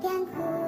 can cool.